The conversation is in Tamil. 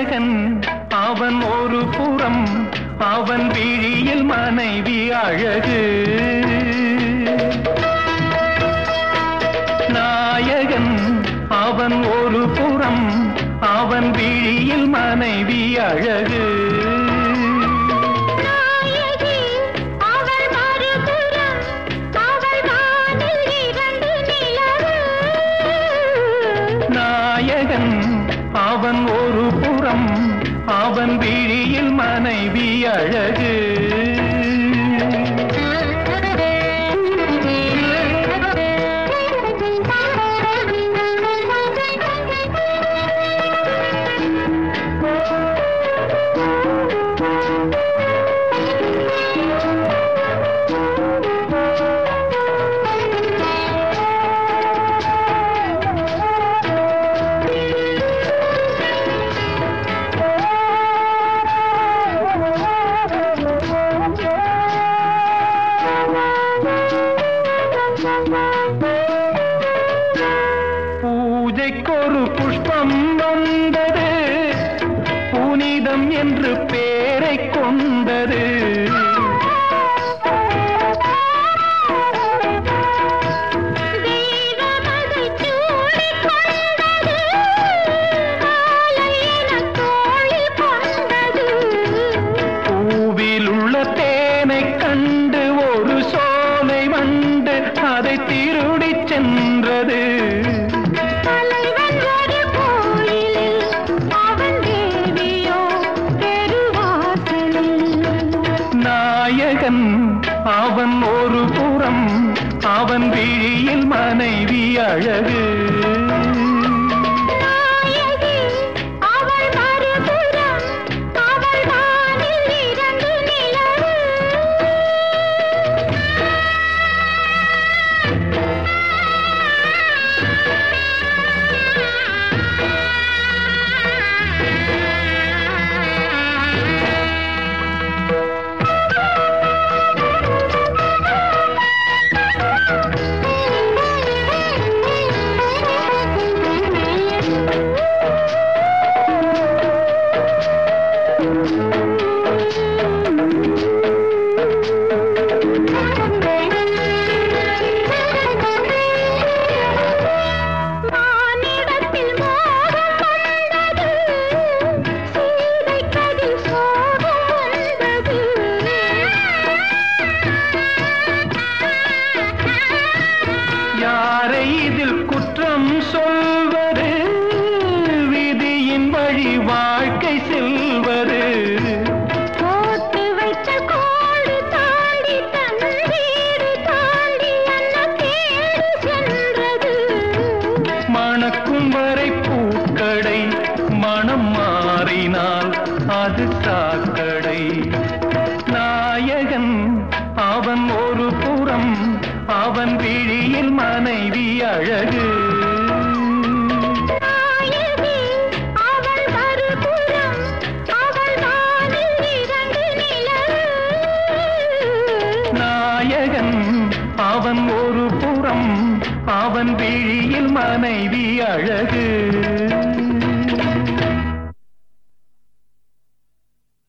அழகன் அவன் ஒரு புறம் அவன் விழியில் மனைவி அழகு. நாயகன் அவன் ஒரு புறம் அவன் விழியில் மனைவி அழகு. அவன் விழியில் மனைவி அழகு. பூஜைக்கொரு புஷ்பம் வந்தது. புனிதம் என்று பேரை கொண்டது. அதை திருடி சென்றது. அவன் ஒரு புறம் அவன் விழியில் மனைவி அழகு. செல்வது போட்டு வைத்த கோடு தாண்டி தன் வீடு தாண்டி சென்றது? மணக்கும் வரை பூக்கடை மனம் மாறினால் அது சாக்கடை. நாயகன் அவன் ஒரு புறம் அவன் விழியில் மனைவி அழகு. அவன் விழியில் மனைவி அழகு.